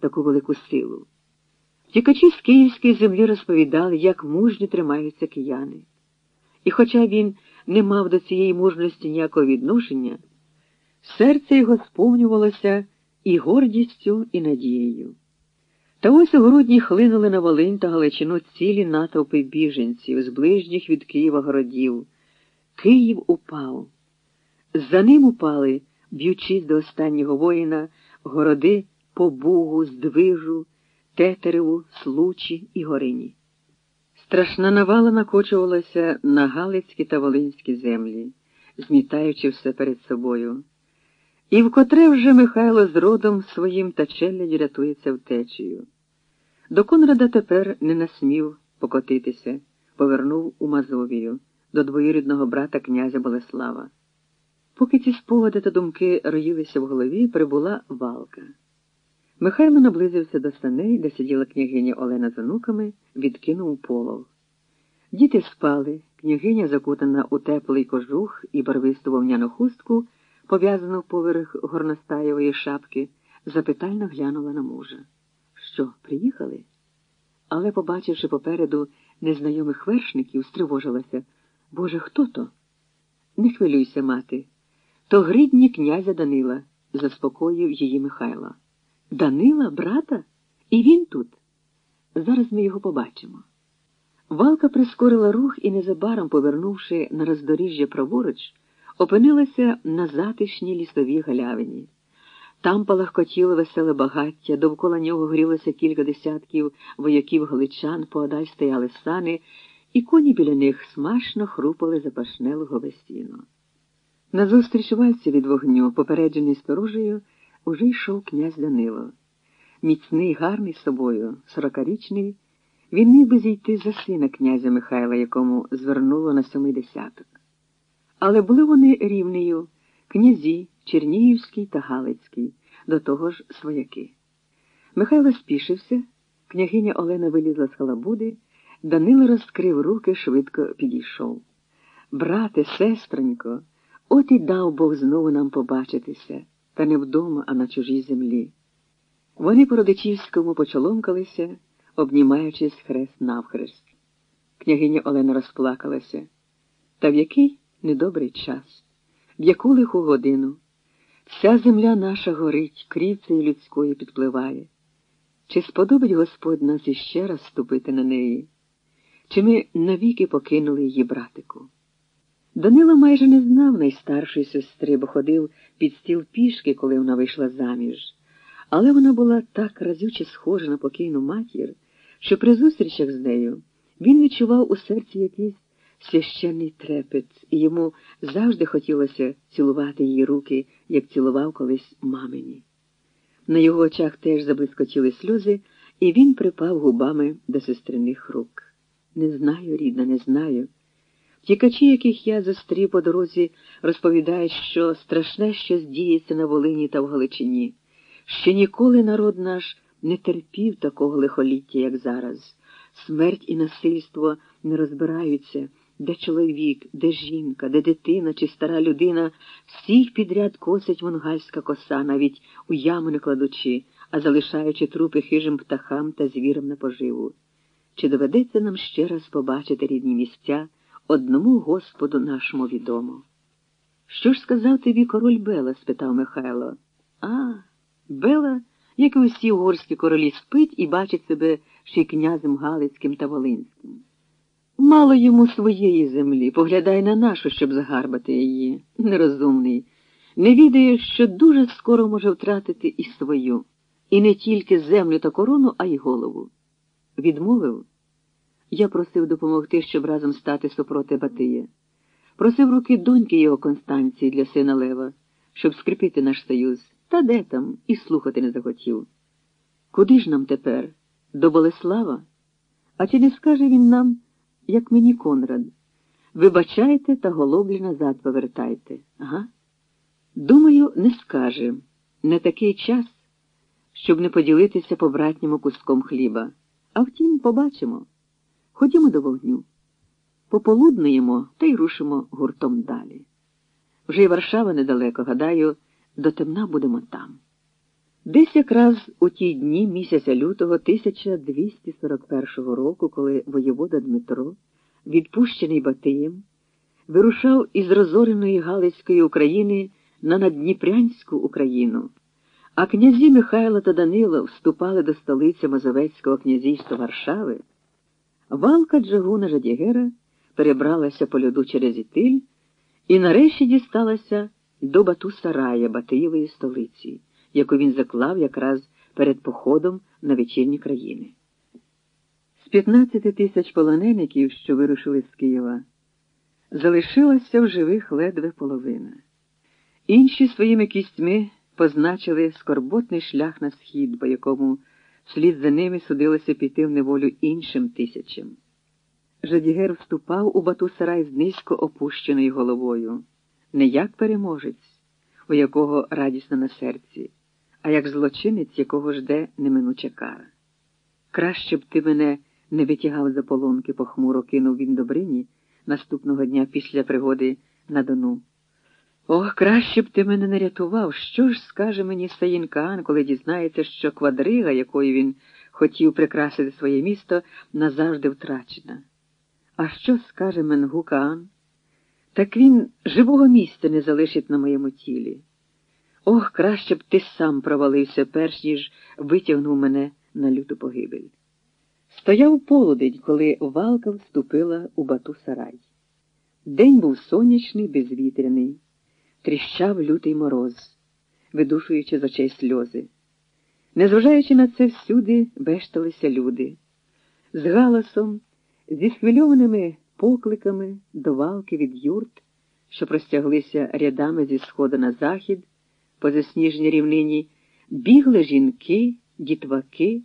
таку велику силу. Втікачі з київської землі розповідали, як мужньо тримаються кияни. І хоча він не мав до цієї мужності ніякого відношення, серце його сповнювалося і гордістю, і надією. Та ось у грудні хлинули на Волинь та Галичину цілі натовпи біженців з ближніх від Києва городів. Київ упав. За ним упали, б'ючись до останнього воїна, городи Побугу, Здвижу, Тетереву, Случі і Горині. Страшна навала накочувалася на Галицькі та Волинські землі, змітаючи все перед собою. І вкотре вже Михайло з родом своїм та челядь рятується втечею. До Конрада тепер не насмів покотитися, повернув у Мазовію до двоюрідного брата князя Болеслава. Поки ці спогади та думки роїлися в голові, прибула валка. Михайло наблизився до саней, де сиділа княгиня Олена з онуками, відкинув полов. Діти спали, княгиня, закутана у теплий кожух і барвисту вовняну хустку, пов'язану поверх горностаєвої шапки, запитально глянула на мужа. Що, приїхали? Але, побачивши попереду незнайомих вершників, стривожилася. Боже, хто то? Не хвилюйся, мати. То гридні князя Данила, заспокоїв її Михайло. Данила, брата? І він тут. Зараз ми його побачимо. Валка прискорила рух і, незабаром, повернувши на роздоріжжя праворуч, опинилася на затишній лісовій галявині. Там палахкотіло веселе багаття, довкола нього грілося кілька десятків вояків галичан, поодаль стояли сани, і коні біля них смачно хрупали запашне лугове сіно. Назустріч вальці від вогню, попереджений сторожею, уже йшов князь Данило. Міцний, гарний собою, сорокарічний, він міг би зійти за сина князя Михайла, якому звернуло на сьомий десяток. Але були вони рівнею князі Чернігівський та Галицький, до того ж свояки. Михайло спішився, княгиня Олена вилізла з халабуди, Данило розкрив руки, швидко підійшов. Брате, сестренько, от і дав Бог знову нам побачитися, та не вдома, а на чужій землі. Вони по родичівському почоломкалися, обнімаючись хрест навхрест. Княгиня Олена розплакалася. Та в який недобрий час, в яку лиху годину вся земля наша горить, крівцею людської підпливає. Чи сподобить Господь нас іще раз ступити на неї? Чи ми навіки покинули її братику? Данило майже не знав найстаршої сестри, бо ходив під стіл пішки, коли вона вийшла заміж. Але вона була так разюче схожа на покійну матір, що при зустрічах з нею він відчував у серці якийсь священний трепет, і йому завжди хотілося цілувати її руки, як цілував колись мамині. На його очах теж заблискотіли сльози, і він припав губами до сестриних рук. Не знаю, рідна, не знаю. Тікачі, яких я зустрів по дорозі, розповідають, що страшне щось діється на Волині та в Галичині, що ніколи народ наш не терпів такого лихоліття, як зараз. Смерть і насильство не розбираються, де чоловік, де жінка, де дитина чи стара людина, всіх підряд косить монгальська коса, навіть у яму не кладучи, а залишаючи трупи хижим птахам та звірам на поживу. Чи доведеться нам ще раз побачити рідні місця? Одному Господу нашому відомо. Що ж сказав тобі король Бела? спитав Михайло. А, Бела, як і усі угорські королі, спить і бачить себе ще й князем Галицьким та Волинським. Мало йому своєї землі, поглядай на нашу, щоб загарбати її. Нерозумний. Не відає, що дуже скоро може втратити і свою, і не тільки землю та корону, а й голову. Відмовив. Я просив допомогти, щоб разом стати супроти Батия. Просив руки доньки його Констанції для сина Лева, щоб скріпити наш союз. Та де там і слухати не захотів. Куди ж нам тепер? До Болеслава? А чи не скаже він нам, як мені Конрад? Вибачайте та голоблі назад повертайте, ага? Думаю, не скаже. Не такий час, щоб не поділитися по братньому куском хліба. А втім, побачимо. Ходімо до вогню. Пополуднуємо та й рушимо гуртом далі. Вже й Варшава недалеко, гадаю, до темна будемо там. Десь якраз у ті дні місяця лютого 1241 року, коли воєвода Дмитро, відпущений Батиєм, вирушав із розореної Галицької України на Надніпрянську Україну, а князі Михайло та Данило вступали до столиці Мазовецького князівства Варшави, валка Джагуна Жадігера перебралася по льоду через Ітиль і нарешті дісталася до Бату-Сарая, Батиєвої столиці, яку він заклав якраз перед походом на вечірні країни. З 15 тисяч полонеників, що вирушили з Києва, залишилася в живих ледве половина. Інші своїми кістьми позначили скорботний шлях на схід, по якому вслід за ними судилося піти в неволю іншим тисячам. Жадігер вступав у Бату-Сарай з низько опущеною головою, не як переможець, у якого радісно на серці, а як злочинець, якого жде неминуча кара. Краще б ти мене не витягав за полонки, похмуро кинув він Добрині наступного дня після пригоди на Дону. Ох, краще б ти мене не рятував. Що ж скаже мені Саїнкан, коли дізнається, що квадрига, якою він хотів прикрасити своє місто, назавжди втрачена. А що скаже Менгукаан? Так він живого місця не залишить на моєму тілі. Ох, краще б ти сам провалився, перш ніж витягнув мене на люту погибель. Стояв полудень, коли валка вступила у бату сарай. День був сонячний, безвітряний, тріщав лютий мороз, видушуючи з очей сльози. Незважаючи на це, всюди бешталися люди. З галасом, зі схвильованими покликами до валки від юрт, що простяглися рядами зі сходу на захід, по засніжній рівнині, бігли жінки, дітваки,